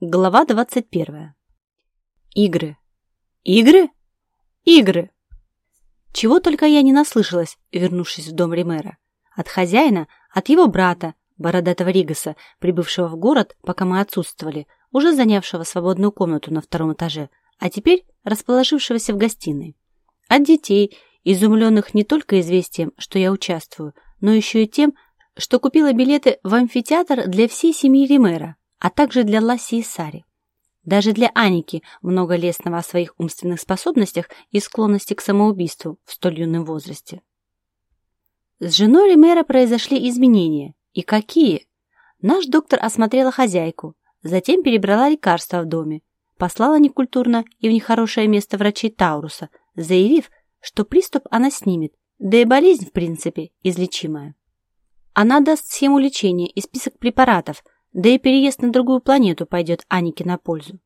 Глава 21. Игры. Игры? Игры. Чего только я не наслышалась, вернувшись в дом Римера. От хозяина, от его брата, бородатого Ригаса, прибывшего в город, пока мы отсутствовали, уже занявшего свободную комнату на втором этаже, а теперь расположившегося в гостиной. От детей, изумленных не только известием, что я участвую, но еще и тем, что купила билеты в амфитеатр для всей семьи Римера, а также для Ласси и Сари. Даже для Аники, много лестного о своих умственных способностях и склонности к самоубийству в столь юном возрасте. С женой Ремера произошли изменения. И какие? Наш доктор осмотрела хозяйку, затем перебрала лекарства в доме, послала некультурно и в нехорошее место врачей Тауруса, заявив, что приступ она снимет, да и болезнь, в принципе, излечимая. Она даст схему лечения и список препаратов – да и переезд на другую планету пойдет Анике на пользу.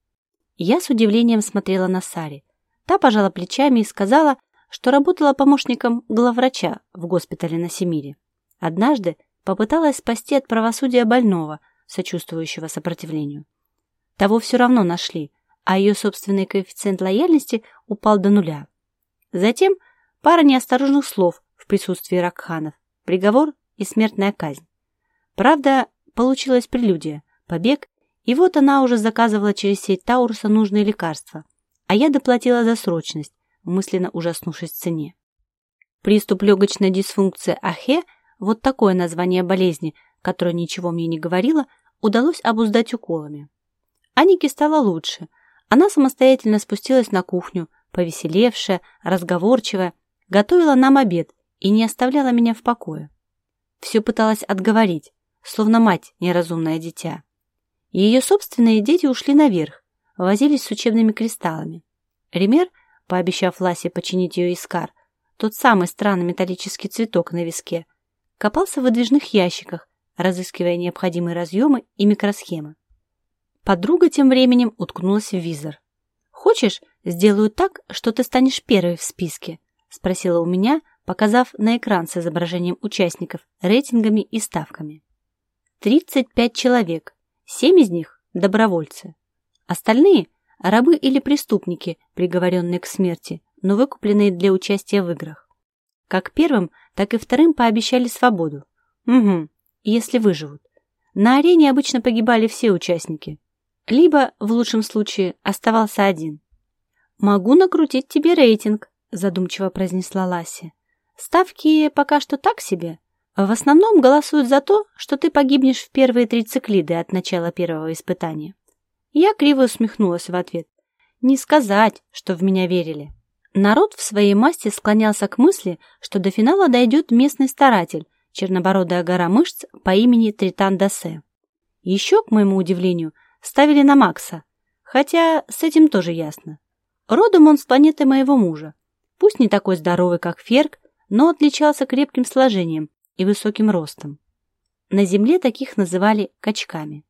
Я с удивлением смотрела на Сари. Та пожала плечами и сказала, что работала помощником главврача в госпитале на Семире. Однажды попыталась спасти от правосудия больного, сочувствующего сопротивлению. Того все равно нашли, а ее собственный коэффициент лояльности упал до нуля. Затем пара неосторожных слов в присутствии Ракханов, приговор и смертная казнь. Правда, Получилась прелюдия, побег, и вот она уже заказывала через сеть Тауруса нужные лекарства, а я доплатила за срочность, мысленно ужаснувшись цене. Приступ легочной дисфункции Ахе, вот такое название болезни, которое ничего мне не говорило, удалось обуздать уколами. Анике стало лучше. Она самостоятельно спустилась на кухню, повеселевшая, разговорчивая, готовила нам обед и не оставляла меня в покое. Все пыталась отговорить, словно мать неразумное дитя. Ее собственные дети ушли наверх, возились с учебными кристаллами. Ремер, пообещав Ласе починить ее искар, тот самый странный металлический цветок на виске, копался в выдвижных ящиках, разыскивая необходимые разъемы и микросхемы. Подруга тем временем уткнулась в визор. «Хочешь, сделаю так, что ты станешь первой в списке?» — спросила у меня, показав на экран с изображением участников, рейтингами и ставками. 35 человек, 7 из них – добровольцы. Остальные – рабы или преступники, приговоренные к смерти, но выкупленные для участия в играх. Как первым, так и вторым пообещали свободу. Угу, если выживут. На арене обычно погибали все участники. Либо, в лучшем случае, оставался один. «Могу накрутить тебе рейтинг», – задумчиво произнесла Ласси. «Ставки пока что так себе, в основном голосуют за то, что ты погибнешь в первые три циклиды от начала первого испытания. Я криво усмехнулась в ответ. Не сказать, что в меня верили. Народ в своей масти склонялся к мысли, что до финала дойдет местный старатель, чернобородая гора мышц по имени Тритан Дасе. Еще, к моему удивлению, ставили на Макса, хотя с этим тоже ясно. Родом он с планеты моего мужа. Пусть не такой здоровый, как Ферк, но отличался крепким сложением и высоким ростом. На Земле таких называли качками.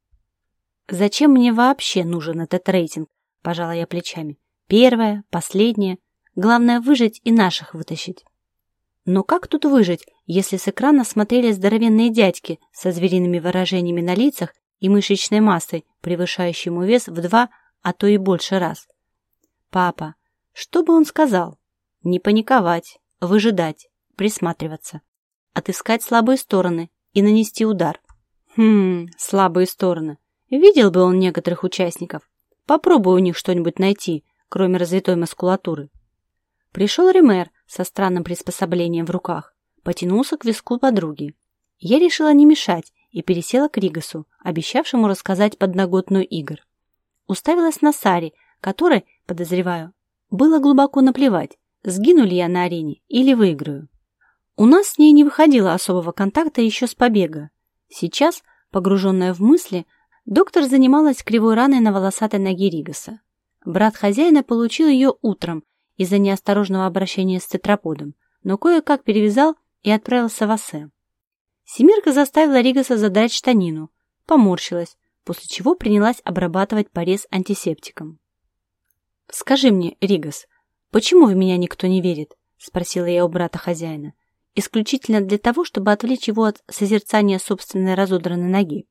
«Зачем мне вообще нужен этот рейтинг?» – пожала я плечами. «Первое, последнее. Главное выжить и наших вытащить». Но как тут выжить, если с экрана смотрели здоровенные дядьки со звериными выражениями на лицах и мышечной массой, превышающей ему вес в два, а то и больше раз? Папа, что бы он сказал? Не паниковать, выжидать, присматриваться отыскать слабые стороны и нанести удар. Хм, слабые стороны. Видел бы он некоторых участников. Попробуй у них что-нибудь найти, кроме развитой мускулатуры. Пришел Ремер со странным приспособлением в руках, потянулся к виску подруги. Я решила не мешать и пересела к Ригасу, обещавшему рассказать подноготную игр. Уставилась на Сари, которой, подозреваю, было глубоко наплевать, сгину ли я на арене или выиграю. У нас с ней не выходило особого контакта еще с побега. Сейчас, погруженная в мысли, доктор занималась кривой раной на волосатой ноге Ригаса. Брат хозяина получил ее утром из-за неосторожного обращения с тетраподом, но кое-как перевязал и отправился в Ассе. Семирка заставила Ригаса задрать штанину, поморщилась, после чего принялась обрабатывать порез антисептиком. «Скажи мне, Ригас, почему в меня никто не верит?» — спросила я у брата хозяина исключительно для того, чтобы отвлечь его от созерцания собственной разодранной ноги.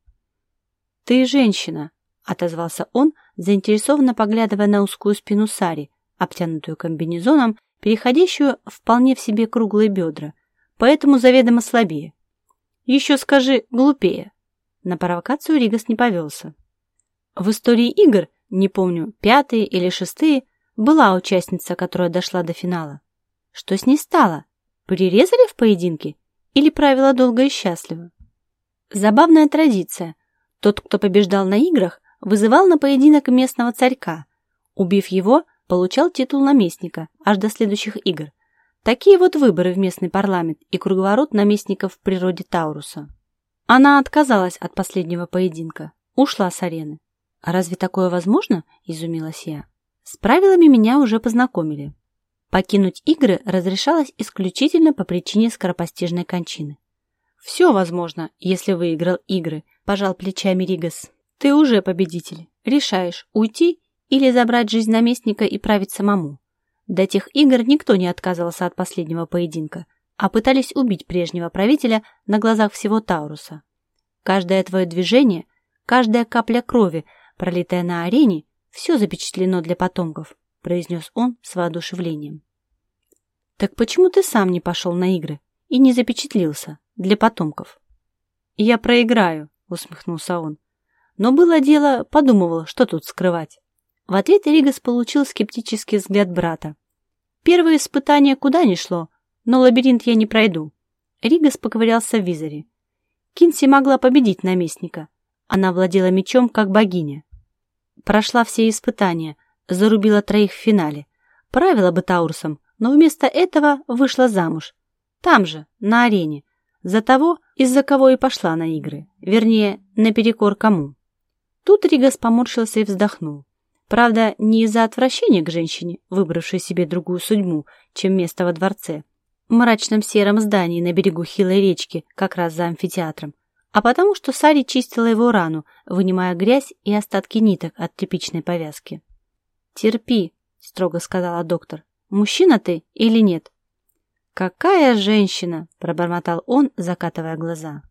«Ты женщина», — отозвался он, заинтересованно поглядывая на узкую спину Сари, обтянутую комбинезоном, переходящую вполне в себе круглые бедра, поэтому заведомо слабее. «Еще скажи, глупее». На провокацию Ригас не повелся. В истории игр, не помню, пятые или шестые, была участница, которая дошла до финала. Что с ней стало? Прирезали в поединке? Или правила долго и счастливо? Забавная традиция. Тот, кто побеждал на играх, вызывал на поединок местного царька. Убив его, получал титул наместника аж до следующих игр. Такие вот выборы в местный парламент и круговорот наместников в природе Тауруса. Она отказалась от последнего поединка, ушла с арены. «А разве такое возможно?» – изумилась я. С правилами меня уже познакомили. Покинуть игры разрешалось исключительно по причине скоропостижной кончины. «Все возможно, если выиграл игры», – пожал плечами Ригас. «Ты уже победитель. Решаешь, уйти или забрать жизнь наместника и править самому. До тех игр никто не отказывался от последнего поединка, а пытались убить прежнего правителя на глазах всего Тауруса. Каждое твое движение, каждая капля крови, пролитая на арене, все запечатлено для потомков, произнес он с воодушевлением. Так почему ты сам не пошел на игры и не запечатлился для потомков? Я проиграю, усмехнулся он. Но было дело, подумывал, что тут скрывать. В ответ Ригас получил скептический взгляд брата. Первое испытание куда ни шло, но лабиринт я не пройду. Ригас поковырялся в визоре. Кинси могла победить наместника. Она владела мечом, как богиня. Прошла все испытания, зарубила троих в финале. Правила бы Таурусом, но вместо этого вышла замуж. Там же, на арене. За того, из-за кого и пошла на игры. Вернее, наперекор кому. Тут Ригас поморщился и вздохнул. Правда, не из-за отвращения к женщине, выбравшей себе другую судьбу, чем место во дворце, в мрачном сером здании на берегу хилой речки, как раз за амфитеатром, а потому что Сари чистила его рану, вынимая грязь и остатки ниток от тряпичной повязки. «Терпи», — строго сказала доктор. «Мужчина ты или нет?» «Какая женщина!» — пробормотал он, закатывая глаза.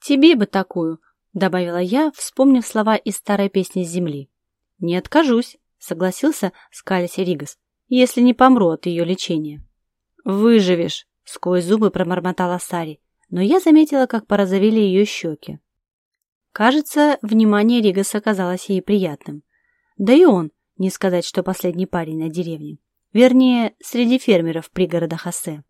«Тебе бы такую!» — добавила я, вспомнив слова из старой песни с земли. «Не откажусь», — согласился скалясь Ригас, «если не помру от ее лечения». «Выживешь», — сквозь зубы промормотала Сари, но я заметила, как порозовели ее щеки. Кажется, внимание Ригаса оказалось ей приятным. Да и он, не сказать, что последний парень на деревне. Вернее, среди фермеров пригорода Хосе.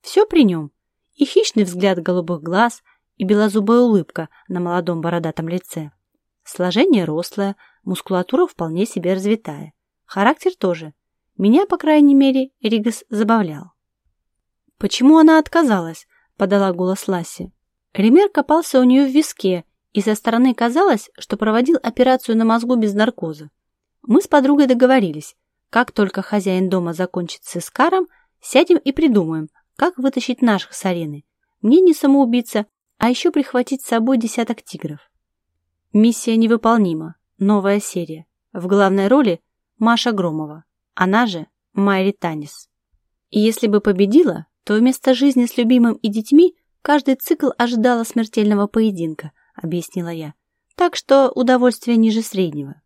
Все при нем. И хищный взгляд голубых глаз, и белозубая улыбка на молодом бородатом лице. Сложение рослое, мускулатура вполне себе развитая. Характер тоже. Меня, по крайней мере, Ригас забавлял. «Почему она отказалась?» – подала голос Ласси. Ремер копался у нее в виске, и со стороны казалось, что проводил операцию на мозгу без наркоза. Мы с подругой договорились, как только хозяин дома закончит с Искаром, сядем и придумаем, как вытащить наших с арены. Мне не самоубийца, а еще прихватить с собой десяток тигров. Миссия невыполнима. Новая серия. В главной роли Маша Громова, она же Майри Танис. И если бы победила, то вместо жизни с любимым и детьми каждый цикл ожидала смертельного поединка, объяснила я. Так что удовольствие ниже среднего.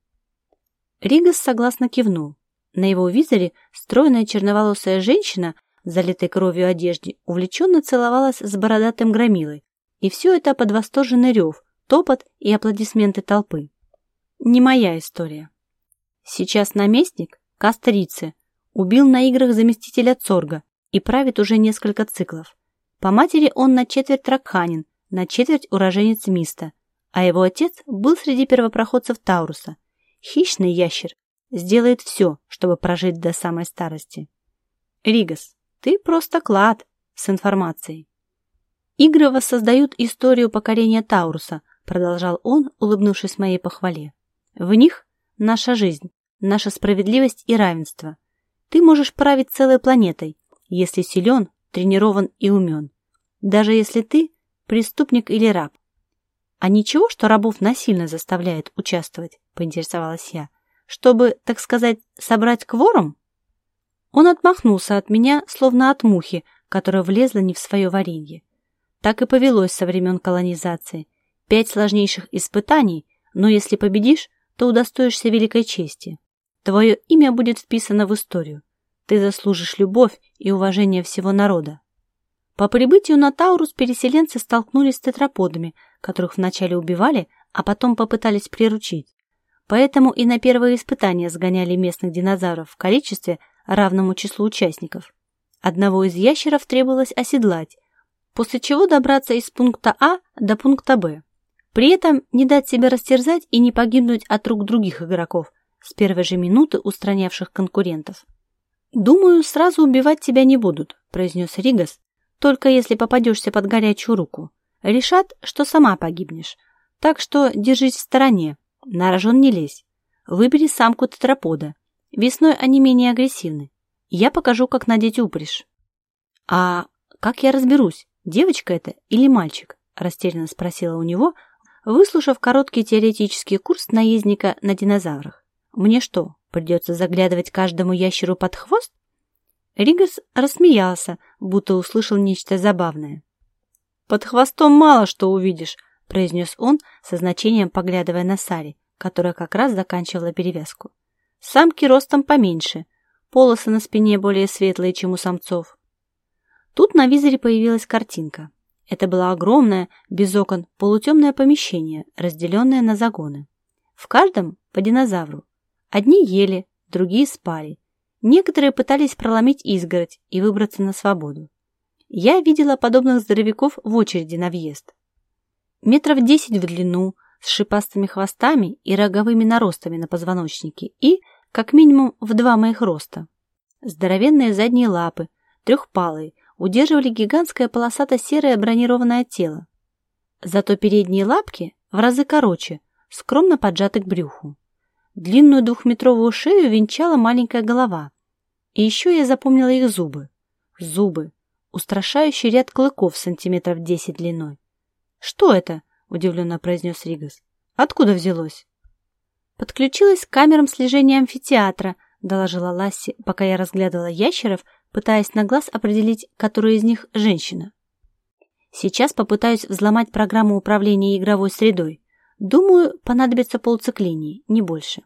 Ригас согласно кивнул. На его визоре стройная черноволосая женщина, залитой кровью одежде, увлеченно целовалась с бородатым громилой. И все это под восторженный рев, топот и аплодисменты толпы. Не моя история. Сейчас наместник, Кастрице, убил на играх заместителя Цорга и правит уже несколько циклов. По матери он на четверть Ракханин, на четверть уроженец Миста, а его отец был среди первопроходцев Тауруса. Хищный ящер сделает все, чтобы прожить до самой старости. Ригас, ты просто клад с информацией. Игры воссоздают историю покорения Тауруса – продолжал он, улыбнувшись моей похвале. В них наша жизнь, наша справедливость и равенство. Ты можешь править целой планетой, если силен, тренирован и умен. Даже если ты преступник или раб. А ничего, что рабов насильно заставляет участвовать, поинтересовалась я, чтобы, так сказать, собрать кворум? Он отмахнулся от меня, словно от мухи, которая влезла не в свое варенье. Так и повелось со времен колонизации. Пять сложнейших испытаний, но если победишь, то удостоишься великой чести. Твое имя будет вписано в историю. Ты заслужишь любовь и уважение всего народа. По прибытию на Таурус переселенцы столкнулись с тетраподами, которых вначале убивали, а потом попытались приручить. Поэтому и на первые испытания сгоняли местных динозавров в количестве, равному числу участников. Одного из ящеров требовалось оседлать, после чего добраться из пункта А до пункта Б. При этом не дать себя растерзать и не погибнуть от рук других игроков, с первой же минуты устранявших конкурентов. «Думаю, сразу убивать тебя не будут», – произнес Ригас, «только если попадешься под горячую руку. Решат, что сама погибнешь. Так что держись в стороне, на рожон не лезь. Выбери самку тетрапода. Весной они менее агрессивны. Я покажу, как надеть упряжь». «А как я разберусь, девочка это или мальчик?» – растерянно спросила у него, выслушав короткий теоретический курс наездника на динозаврах. «Мне что, придется заглядывать каждому ящеру под хвост?» Ригас рассмеялся, будто услышал нечто забавное. «Под хвостом мало что увидишь», – произнес он, со значением поглядывая на Сари, которая как раз заканчивала перевязку. «Самки ростом поменьше, полосы на спине более светлые, чем у самцов». Тут на визоре появилась картинка. Это было огромное, без окон, полутемное помещение, разделенное на загоны. В каждом по динозавру. Одни ели, другие спали. Некоторые пытались проломить изгородь и выбраться на свободу. Я видела подобных здоровяков в очереди на въезд. Метров десять в длину, с шипастыми хвостами и роговыми наростами на позвоночнике и, как минимум, в два моих роста. Здоровенные задние лапы, трехпалые, удерживали гигантское полосато-серое бронированное тело. Зато передние лапки в разы короче, скромно поджаты к брюху. Длинную двухметровую шею венчала маленькая голова. И еще я запомнила их зубы. Зубы. Устрашающий ряд клыков сантиметров десять длиной. «Что это?» – удивленно произнес Ригас. «Откуда взялось?» «Подключилась к камерам слежения амфитеатра», – доложила Ласси, пока я разглядывала ящеров, пытаясь на глаз определить, которая из них женщина. Сейчас попытаюсь взломать программу управления игровой средой. Думаю, понадобится полциклинии, не больше.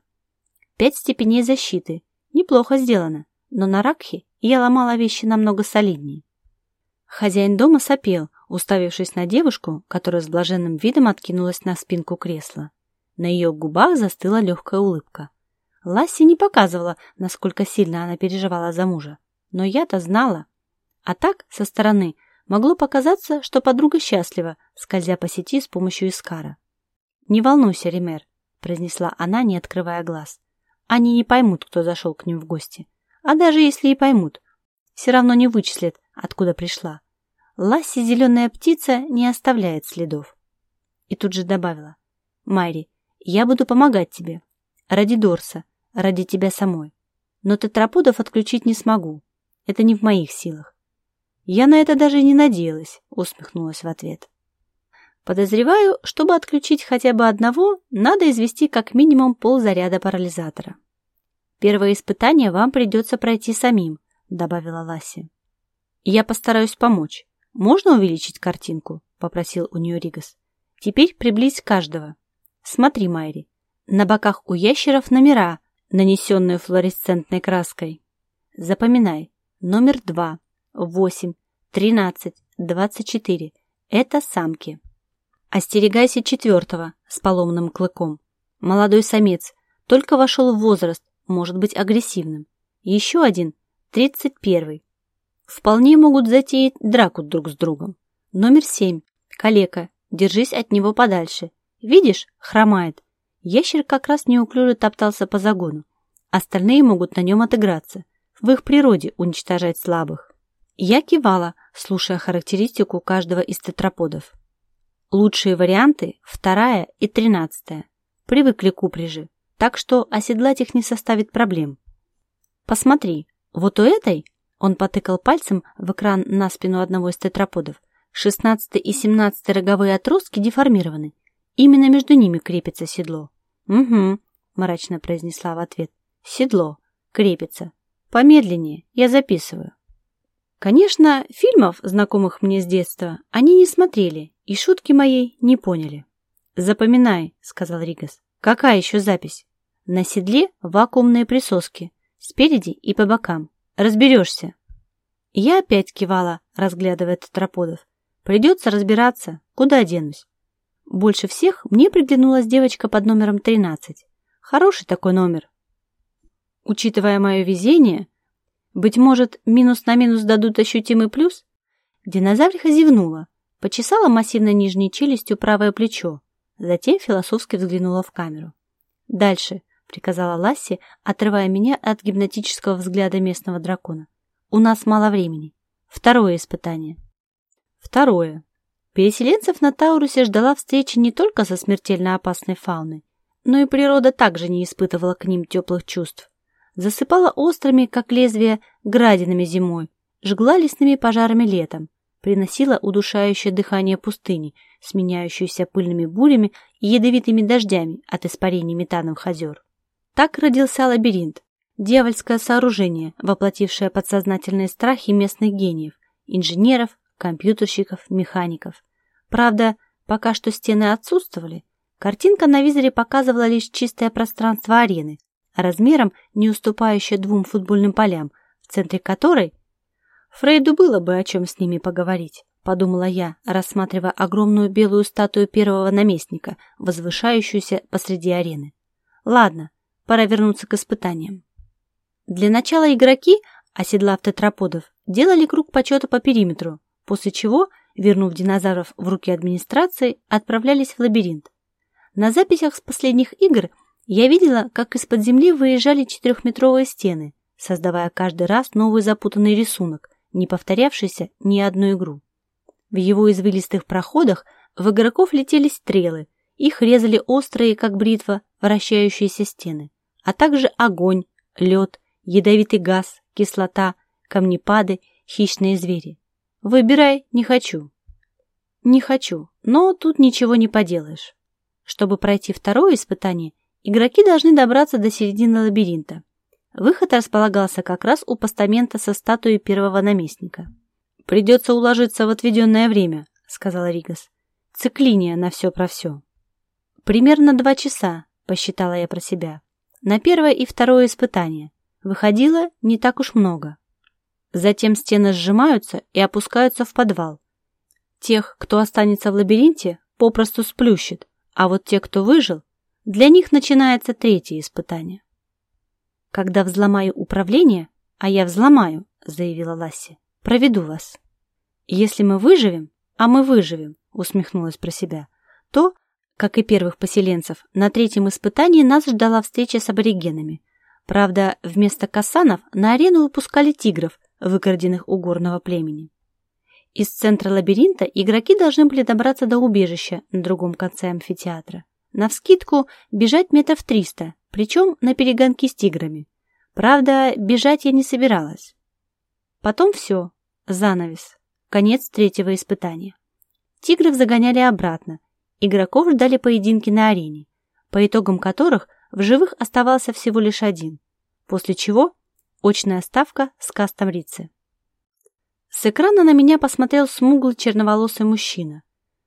Пять степеней защиты. Неплохо сделано, но на Ракхе я ломала вещи намного солиднее. Хозяин дома сопел, уставившись на девушку, которая с блаженным видом откинулась на спинку кресла. На ее губах застыла легкая улыбка. Ласси не показывала, насколько сильно она переживала за мужа но я-то знала. А так, со стороны, могло показаться, что подруга счастлива, скользя по сети с помощью Искара. «Не волнуйся, Ример», — произнесла она, не открывая глаз. «Они не поймут, кто зашел к ним в гости. А даже если и поймут, все равно не вычислят, откуда пришла. Ласси зеленая птица не оставляет следов». И тут же добавила. «Майри, я буду помогать тебе. Ради Дорса, ради тебя самой. Но тетраподов отключить не смогу. Это не в моих силах. Я на это даже не надеялась, усмехнулась в ответ. Подозреваю, чтобы отключить хотя бы одного, надо извести как минимум ползаряда парализатора. Первое испытание вам придется пройти самим, добавила Ласси. Я постараюсь помочь. Можно увеличить картинку? Попросил у нее Ригас. Теперь приблизь каждого. Смотри, Майри. На боках у ящеров номера, нанесенные флуоресцентной краской. Запоминай, Номер 2, 8, 13, 24. Это самки. Остерегайся четвертого с поломным клыком. Молодой самец, только вошел в возраст, может быть агрессивным. Еще один, 31. Вполне могут затеять драку друг с другом. Номер 7. Калека, держись от него подальше. Видишь, хромает. Ящер как раз неуклюже топтался по загону. Остальные могут на нем отыграться. В их природе уничтожать слабых. Я кивала, слушая характеристику каждого из тетраподов. Лучшие варианты – вторая и тринадцатая. Привыкли к упряжи, так что оседлать их не составит проблем. Посмотри, вот у этой, он потыкал пальцем в экран на спину одного из тетраподов, 16 и 17 роговые отростки деформированы. Именно между ними крепится седло. «Угу», – мрачно произнесла в ответ. «Седло. Крепится. Помедленнее, я записываю. Конечно, фильмов, знакомых мне с детства, они не смотрели и шутки моей не поняли. «Запоминай», — сказал Ригас. Какая еще запись? На седле вакуумные присоски. Спереди и по бокам. Разберешься. Я опять кивала, разглядывая тетраподов. Придется разбираться, куда денусь. Больше всех мне приглянулась девочка под номером 13. Хороший такой номер. Учитывая мое везение, быть может, минус на минус дадут ощутимый плюс? Динозавриха зевнула, почесала массивной нижней челюстью правое плечо, затем философски взглянула в камеру. «Дальше», — приказала Ласси, отрывая меня от гипнотического взгляда местного дракона. «У нас мало времени. Второе испытание». Второе. Переселенцев на Таурусе ждала встреча не только со смертельно опасной фауной, но и природа также не испытывала к ним теплых чувств. Засыпала острыми, как лезвие, градинами зимой, жгла лесными пожарами летом, приносила удушающее дыхание пустыни, сменяющуюся пыльными бурями и ядовитыми дождями от испарений метановых озер. Так родился лабиринт, дьявольское сооружение, воплотившее подсознательные страхи местных гениев, инженеров, компьютерщиков, механиков. Правда, пока что стены отсутствовали, картинка на визоре показывала лишь чистое пространство арены, размером не уступающее двум футбольным полям, в центре которой Фрейду было бы о чем с ними поговорить, подумала я, рассматривая огромную белую статую первого наместника, возвышающуюся посреди арены. Ладно, пора вернуться к испытаниям. Для начала игроки, оседлав тетраподов, делали круг почета по периметру, после чего, вернув динозавров в руки администрации, отправлялись в лабиринт. На записях с последних игр я видела, как из-под земли выезжали четырехметровые стены, создавая каждый раз новый запутанный рисунок, не повторявшийся ни одну игру. В его извилистых проходах в игроков летели стрелы, их резали острые, как бритва, вращающиеся стены, а также огонь, лед, ядовитый газ, кислота, камнепады, хищные звери. Выбирай, не хочу. Не хочу, но тут ничего не поделаешь. Чтобы пройти второе испытание, игроки должны добраться до середины лабиринта. Выход располагался как раз у постамента со статуей первого наместника. «Придется уложиться в отведенное время», — сказал Ригас. «Циклиния на все про все». «Примерно два часа», — посчитала я про себя. «На первое и второе испытание. Выходило не так уж много». Затем стены сжимаются и опускаются в подвал. Тех, кто останется в лабиринте, попросту сплющит, а вот те, кто выжил, для них начинается третье испытание. «Когда взломаю управление, а я взломаю», — заявила Ласси, — «проведу вас». «Если мы выживем, а мы выживем», — усмехнулась про себя, то, как и первых поселенцев, на третьем испытании нас ждала встреча с аборигенами. Правда, вместо касанов на арену выпускали тигров, выкраденных у горного племени. Из центра лабиринта игроки должны были добраться до убежища на другом конце амфитеатра. Навскидку бежать метров триста, причем на перегонки с тиграми. Правда, бежать я не собиралась. Потом все, занавес, конец третьего испытания. Тигров загоняли обратно, игроков ждали поединки на арене, по итогам которых в живых оставался всего лишь один, после чего Очная ставка с кастом Рицы. С экрана на меня посмотрел смуглый черноволосый мужчина.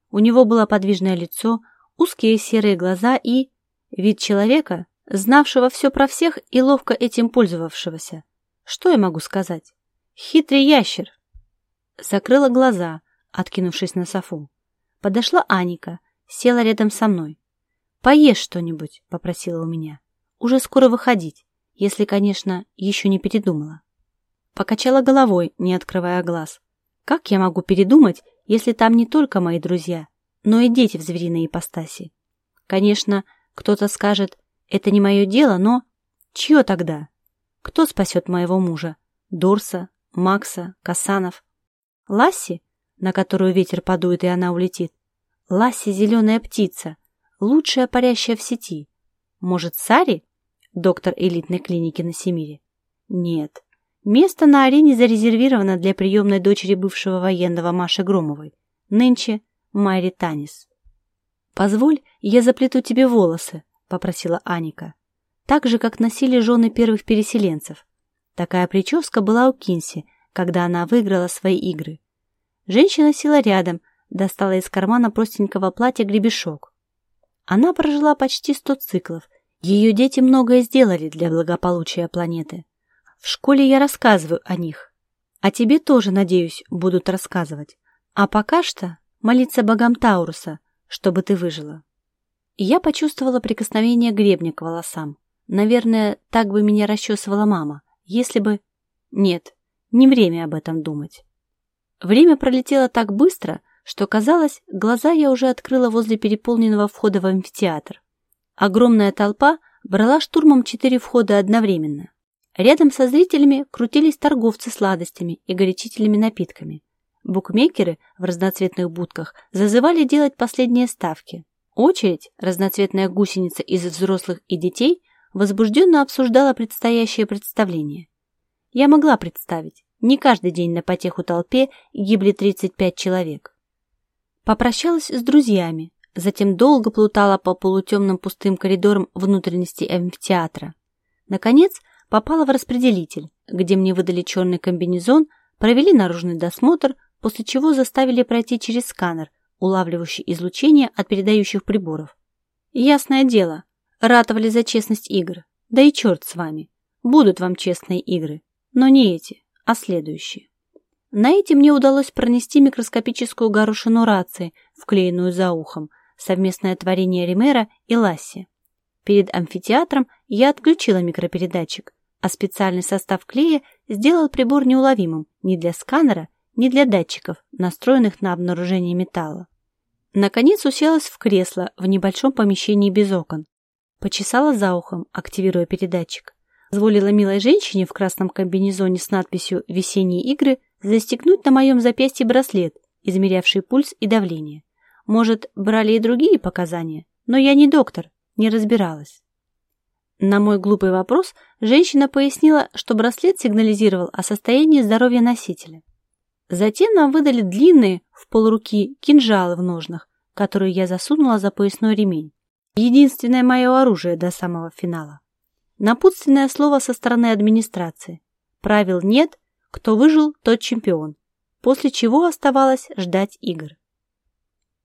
У него было подвижное лицо, узкие серые глаза и... вид человека, знавшего все про всех и ловко этим пользовавшегося. Что я могу сказать? Хитрый ящер. Закрыла глаза, откинувшись на софу. Подошла Аника, села рядом со мной. «Поешь что-нибудь», — попросила у меня. «Уже скоро выходить если, конечно, еще не передумала. Покачала головой, не открывая глаз. Как я могу передумать, если там не только мои друзья, но и дети в звериной ипостаси? Конечно, кто-то скажет, это не мое дело, но... Чье тогда? Кто спасет моего мужа? Дорса, Макса, Касанов? Ласси, на которую ветер подует и она улетит? Ласси — зеленая птица, лучшая парящая в сети. Может, Сари, доктор элитной клиники на Семире. Нет, место на арене зарезервировано для приемной дочери бывшего военного Маши Громовой, нынче Майри Танис. «Позволь, я заплету тебе волосы», — попросила Аника. Так же, как носили жены первых переселенцев. Такая прическа была у Кинси, когда она выиграла свои игры. Женщина села рядом, достала из кармана простенького платья гребешок. Она прожила почти сто циклов. Ее дети многое сделали для благополучия планеты. В школе я рассказываю о них. А тебе тоже, надеюсь, будут рассказывать. А пока что молиться богам Тауруса, чтобы ты выжила. Я почувствовала прикосновение гребня к волосам. Наверное, так бы меня расчесывала мама, если бы... Нет, не время об этом думать. Время пролетело так быстро, что, казалось, глаза я уже открыла возле переполненного входа в амфитеатр. Огромная толпа брала штурмом четыре входа одновременно. Рядом со зрителями крутились торговцы сладостями и горячительными напитками. Букмекеры в разноцветных будках зазывали делать последние ставки. Очередь, разноцветная гусеница из взрослых и детей, возбужденно обсуждала предстоящее представление. Я могла представить, не каждый день на потеху толпе гибли 35 человек. Попрощалась с друзьями, затем долго плутала по полутемным пустым коридорам внутренности амфитеатра. Наконец, попала в распределитель, где мне выдали черный комбинезон, провели наружный досмотр, после чего заставили пройти через сканер, улавливающий излучение от передающих приборов. Ясное дело, ратовали за честность игр. Да и черт с вами. Будут вам честные игры. Но не эти, а следующие. На эти мне удалось пронести микроскопическую горошину рации, вклеенную за ухом, совместное творение Римера и Ласси. Перед амфитеатром я отключила микропередатчик, а специальный состав клея сделал прибор неуловимым ни для сканера, ни для датчиков, настроенных на обнаружение металла. Наконец уселась в кресло в небольшом помещении без окон. Почесала за ухом, активируя передатчик. Позволила милой женщине в красном комбинезоне с надписью «Весенние игры» застегнуть на моем запястье браслет, измерявший пульс и давление. Может, брали и другие показания, но я не доктор, не разбиралась. На мой глупый вопрос женщина пояснила, что браслет сигнализировал о состоянии здоровья носителя. Затем нам выдали длинные, в полруки, кинжалы в ножнах, которые я засунула за поясной ремень. Единственное мое оружие до самого финала. Напутственное слово со стороны администрации. Правил нет, кто выжил, тот чемпион. После чего оставалось ждать игр.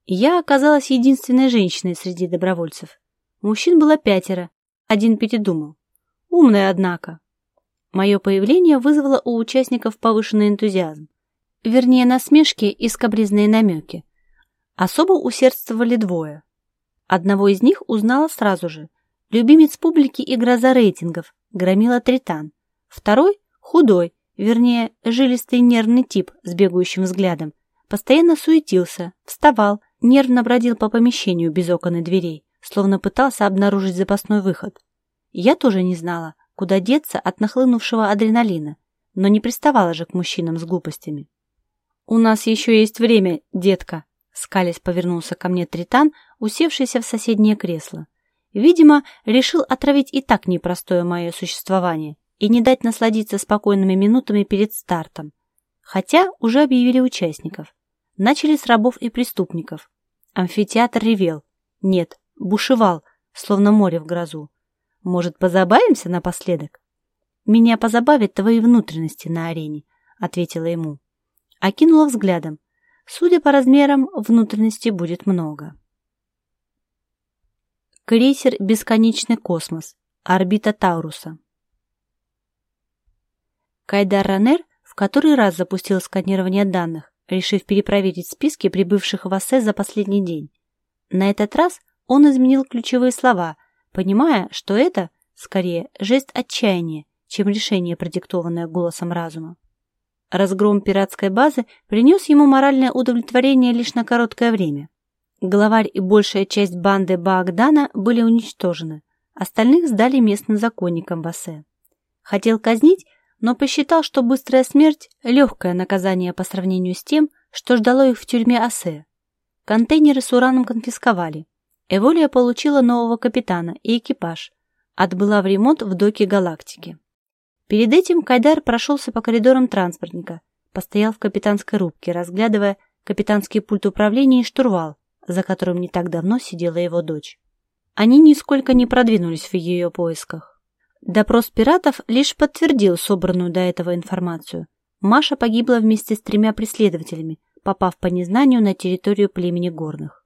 Я оказалась единственной женщиной среди добровольцев. Мужчин было пятеро, один передумал. Умная, однако. Мое появление вызвало у участников повышенный энтузиазм. Вернее, насмешки и скобрезные намеки. Особо усердствовали двое. Одного из них узнала сразу же, Любимец публики и гроза рейтингов, громила Тритан. Второй – худой, вернее, жилистый нервный тип с бегающим взглядом. Постоянно суетился, вставал, нервно бродил по помещению без окон и дверей, словно пытался обнаружить запасной выход. Я тоже не знала, куда деться от нахлынувшего адреналина, но не приставала же к мужчинам с глупостями. «У нас еще есть время, детка», — скалясь повернулся ко мне Тритан, усевшийся в соседнее кресло. Видимо, решил отравить и так непростое мое существование и не дать насладиться спокойными минутами перед стартом. Хотя уже объявили участников. Начали с рабов и преступников. Амфитеатр ревел. Нет, бушевал, словно море в грозу. Может, позабавимся напоследок? Меня позабавят твои внутренности на арене, ответила ему. Окинула взглядом. Судя по размерам, внутренности будет много. Крейсер «Бесконечный космос», орбита Тауруса. Кайдар Ранер в который раз запустил сканирование данных, решив перепроверить списки прибывших в АСЭ за последний день. На этот раз он изменил ключевые слова, понимая, что это, скорее, жест отчаяния, чем решение, продиктованное голосом разума. Разгром пиратской базы принес ему моральное удовлетворение лишь на короткое время. Главарь и большая часть банды Баагдана были уничтожены, остальных сдали местным законникам Басе. Хотел казнить, но посчитал, что быстрая смерть – легкое наказание по сравнению с тем, что ждало их в тюрьме Асе. Контейнеры с ураном конфисковали. Эволия получила нового капитана и экипаж. Отбыла в ремонт в доке Галактики. Перед этим Кайдар прошелся по коридорам транспортника, постоял в капитанской рубке, разглядывая капитанский пульт управления и штурвал, за которым не так давно сидела его дочь. Они нисколько не продвинулись в ее поисках. Допрос пиратов лишь подтвердил собранную до этого информацию. Маша погибла вместе с тремя преследователями, попав по незнанию на территорию племени горных.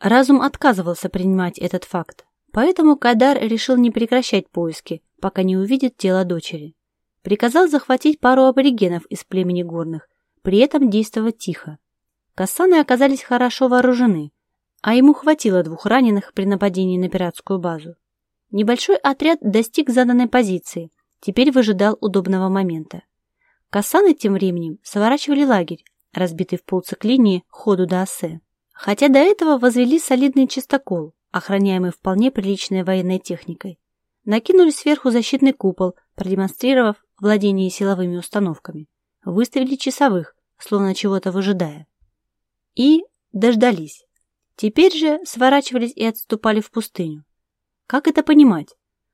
Разум отказывался принимать этот факт, поэтому Кайдар решил не прекращать поиски, пока не увидит тело дочери. Приказал захватить пару аборигенов из племени горных, при этом действовать тихо. Кассаны оказались хорошо вооружены, а ему хватило двух раненых при нападении на пиратскую базу. Небольшой отряд достиг заданной позиции, теперь выжидал удобного момента. Кассаны тем временем сворачивали лагерь, разбитый в полциклинии ходу до Оссе. Хотя до этого возвели солидный чистокол, охраняемый вполне приличной военной техникой. Накинули сверху защитный купол, продемонстрировав владение силовыми установками. Выставили часовых, словно чего-то выжидая. И дождались. Теперь же сворачивались и отступали в пустыню. Как это понимать?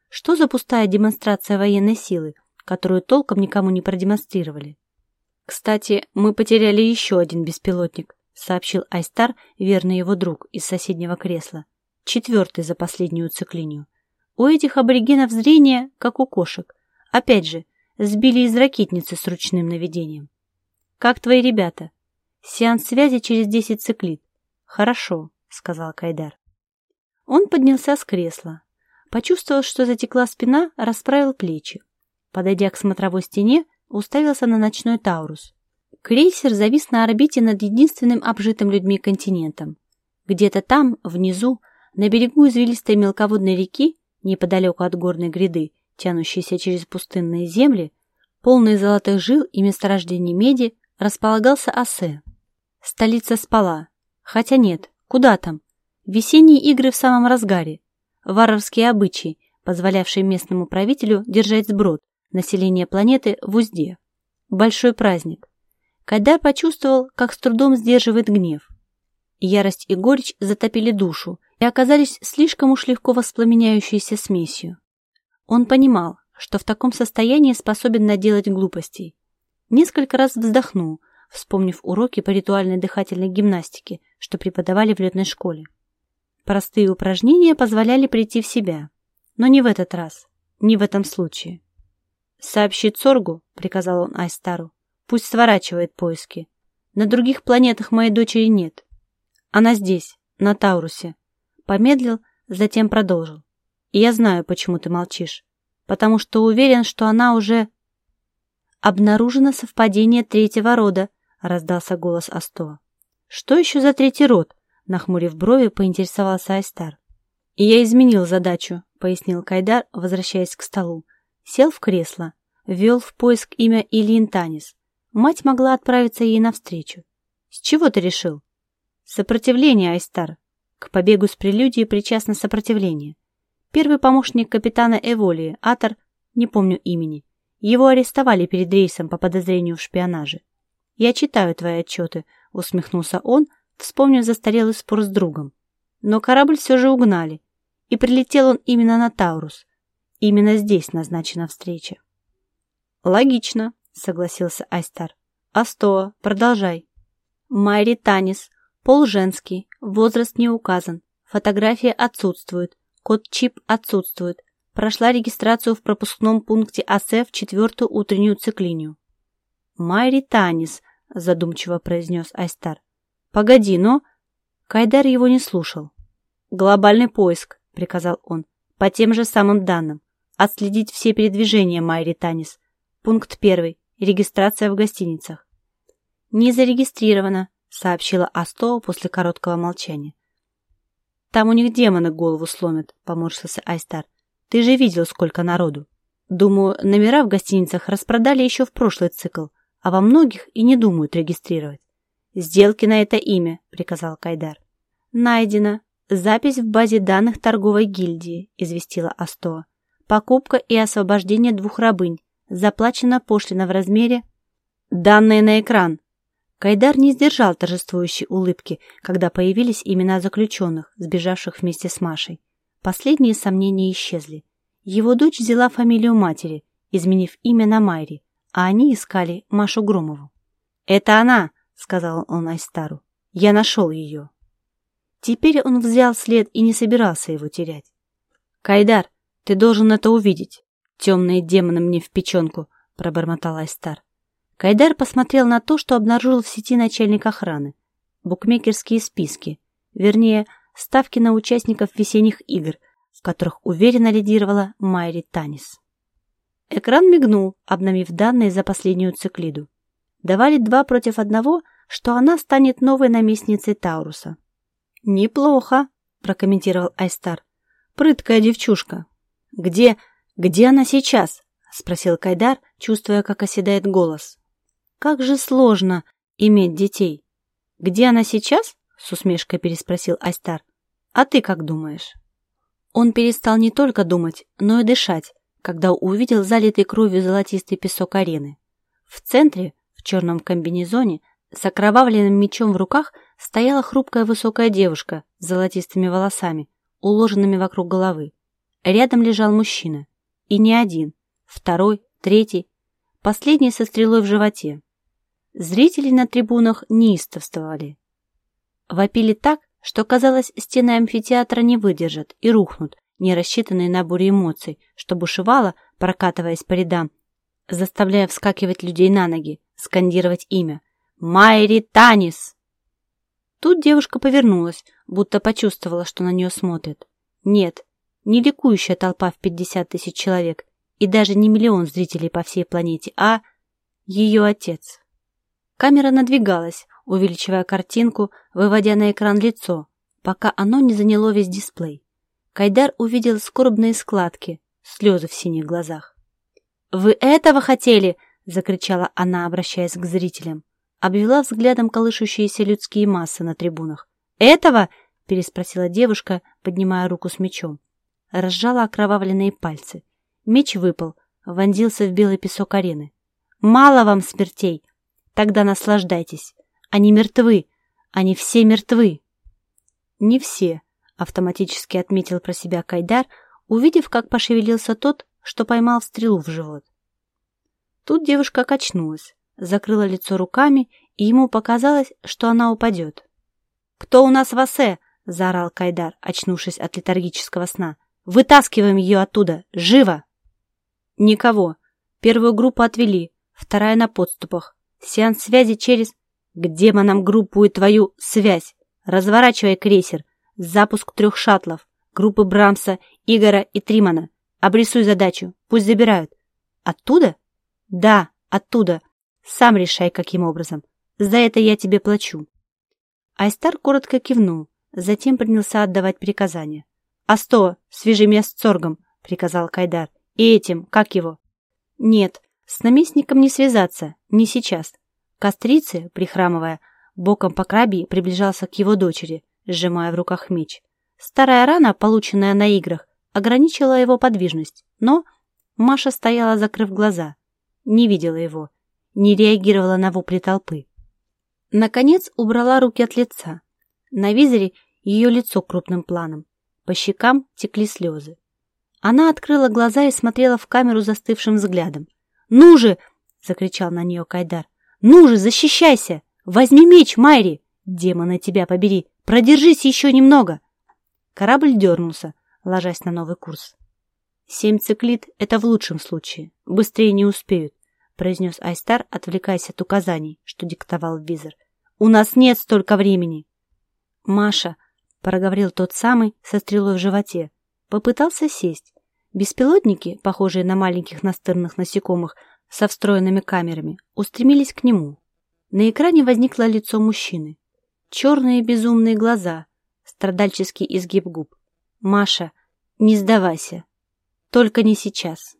Что за пустая демонстрация военной силы, которую толком никому не продемонстрировали? Кстати, мы потеряли еще один беспилотник, сообщил Айстар, верный его друг из соседнего кресла. Четвертый за последнюю циклинию. У этих аборигенов зрение, как у кошек. Опять же, сбили из ракетницы с ручным наведением. Как твои ребята? Сеанс связи через десять циклит. Хорошо, сказал Кайдар. Он поднялся с кресла. Почувствовал, что затекла спина, расправил плечи. Подойдя к смотровой стене, уставился на ночной Таурус. Крейсер завис на орбите над единственным обжитым людьми континентом. Где-то там, внизу, на берегу извилистой мелководной реки, неподалеку от горной гряды, тянущейся через пустынные земли, полные золотых жил и месторождений меди, располагался Асе. Столица спала. Хотя нет, куда там? Весенние игры в самом разгаре. Варварские обычаи, позволявшие местному правителю держать сброд, население планеты в узде. Большой праздник. Кайдар почувствовал, как с трудом сдерживает гнев. Ярость и горечь затопили душу и оказались слишком уж легко воспламеняющейся смесью. Он понимал, что в таком состоянии способен наделать глупостей. Несколько раз вздохнул, вспомнив уроки по ритуальной дыхательной гимнастике, что преподавали в летной школе. Простые упражнения позволяли прийти в себя. Но не в этот раз, не в этом случае. «Сообщи Цоргу», — приказал он Айстару, — «пусть сворачивает поиски. На других планетах моей дочери нет. Она здесь, на Таурусе». Помедлил, затем продолжил. «И я знаю, почему ты молчишь. Потому что уверен, что она уже...» «Обнаружено совпадение третьего рода», — раздался голос Астоа. «Что еще за третий род?» Нахмурив брови, поинтересовался Айстар. «И я изменил задачу», — пояснил Кайдар, возвращаясь к столу. Сел в кресло, ввел в поиск имя Ильин Танис. Мать могла отправиться ей навстречу. «С чего ты решил?» «Сопротивление, Айстар. К побегу с прелюдией причастно сопротивление. Первый помощник капитана Эволии, Атор, не помню имени. Его арестовали перед рейсом по подозрению в шпионаже. «Я читаю твои отчеты», — усмехнулся он, — вспомнив застарелый спор с другом. Но корабль все же угнали, и прилетел он именно на Таурус. Именно здесь назначена встреча. «Логично», — согласился Айстар. «Астоа, продолжай». Майри Танис, пол женский, возраст не указан, фотография отсутствует, код-чип отсутствует, прошла регистрацию в пропускном пункте АСЭ в четвертую утреннюю циклинию. «Майри Танис», — задумчиво произнес Айстар. «Погоди, но...» Кайдар его не слушал. «Глобальный поиск», — приказал он, — «по тем же самым данным. Отследить все передвижения Майри Танис. Пункт первый. Регистрация в гостиницах». «Не зарегистрировано», — сообщила Астоа после короткого молчания. «Там у них демоны голову сломят», — поморщился Айстар. «Ты же видел, сколько народу. Думаю, номера в гостиницах распродали еще в прошлый цикл, а во многих и не думают регистрировать. «Сделки на это имя», — приказал Кайдар. «Найдено. Запись в базе данных торговой гильдии», — известила Астоа. «Покупка и освобождение двух рабынь. Заплачена пошлина в размере...» «Данные на экран». Кайдар не сдержал торжествующей улыбки, когда появились имена заключенных, сбежавших вместе с Машей. Последние сомнения исчезли. Его дочь взяла фамилию матери, изменив имя на Майри, а они искали Машу Громову. «Это она!» сказал он Айстару. «Я нашел ее». Теперь он взял след и не собирался его терять. «Кайдар, ты должен это увидеть. Темные демоны мне в печенку», — пробормотал Айстар. Кайдар посмотрел на то, что обнаружил в сети начальник охраны. Букмекерские списки, вернее, ставки на участников весенних игр, в которых уверенно лидировала Майри Танис. Экран мигнул, обновив данные за последнюю циклиду. Давали два против одного, что она станет новой наместницей Тауруса. «Неплохо», — прокомментировал Айстар. «Прыткая девчушка». «Где... где она сейчас?» — спросил Кайдар, чувствуя, как оседает голос. «Как же сложно иметь детей». «Где она сейчас?» — с усмешкой переспросил Айстар. «А ты как думаешь?» Он перестал не только думать, но и дышать, когда увидел залитый кровью золотистый песок арены. В центре, в черном комбинезоне, с окровавленным мечом в руках, стояла хрупкая высокая девушка с золотистыми волосами, уложенными вокруг головы. Рядом лежал мужчина. И не один. Второй, третий. Последний со стрелой в животе. Зрители на трибунах неистовствовали. Вопили так, что, казалось, стены амфитеатра не выдержат и рухнут, не рассчитанные на бурю эмоций, что бушевало, прокатываясь по рядам, заставляя вскакивать людей на ноги, скандировать имя. «Майри Танис!» Тут девушка повернулась, будто почувствовала, что на нее смотрят. Нет, не ликующая толпа в пятьдесят тысяч человек и даже не миллион зрителей по всей планете, а ее отец. Камера надвигалась, увеличивая картинку, выводя на экран лицо, пока оно не заняло весь дисплей. Кайдар увидел скорбные складки, слезы в синих глазах. «Вы этого хотели?» — закричала она, обращаясь к зрителям. Обвела взглядом колышущиеся людские массы на трибунах. «Этого?» — переспросила девушка, поднимая руку с мечом. Разжала окровавленные пальцы. Меч выпал, вонзился в белый песок арены. «Мало вам смертей! Тогда наслаждайтесь! Они мертвы! Они все мертвы!» «Не все», — автоматически отметил про себя Кайдар, увидев, как пошевелился тот, что поймал стрелу в живот. Тут девушка качнулась, закрыла лицо руками, и ему показалось, что она упадет. «Кто у нас в осе?» — заорал Кайдар, очнувшись от летаргического сна. «Вытаскиваем ее оттуда! Живо!» «Никого. Первую группу отвели, вторая на подступах. Сеанс связи через...» «К демонам группу и твою связь! Разворачивай крейсер! Запуск трех шаттлов, группы Брамса, Игора и Тримана. Обрисуй задачу, пусть забирают. Оттуда? Да, оттуда. Сам решай, каким образом. За это я тебе плачу. Айстар коротко кивнул, затем принялся отдавать приказания. «Асто, свяжи меня с Цоргом», — приказал Кайдар. «И этим, как его?» «Нет, с наместником не связаться, не сейчас». Кострицы, прихрамывая, боком по крабе приближался к его дочери, сжимая в руках меч. Старая рана, полученная на играх, ограничила его подвижность, но Маша стояла, закрыв глаза, не видела его, не реагировала на вопли толпы. Наконец убрала руки от лица. На визоре ее лицо крупным планом. По щекам текли слезы. Она открыла глаза и смотрела в камеру застывшим взглядом. «Ну же!» — закричал на нее Кайдар. «Ну же, защищайся! Возьми меч, Майри! Демона тебя побери! Продержись еще немного!» Корабль дернулся, ложась на новый курс. «Семь циклит — это в лучшем случае. Быстрее не успеют», — произнес Айстар, отвлекаясь от указаний, что диктовал визор. «У нас нет столько времени!» «Маша», — проговорил тот самый со стрелой в животе, попытался сесть. Беспилотники, похожие на маленьких настырных насекомых со встроенными камерами, устремились к нему. На экране возникло лицо мужчины. Черные безумные глаза, страдальческий изгиб губ. «Маша, не сдавайся. Только не сейчас».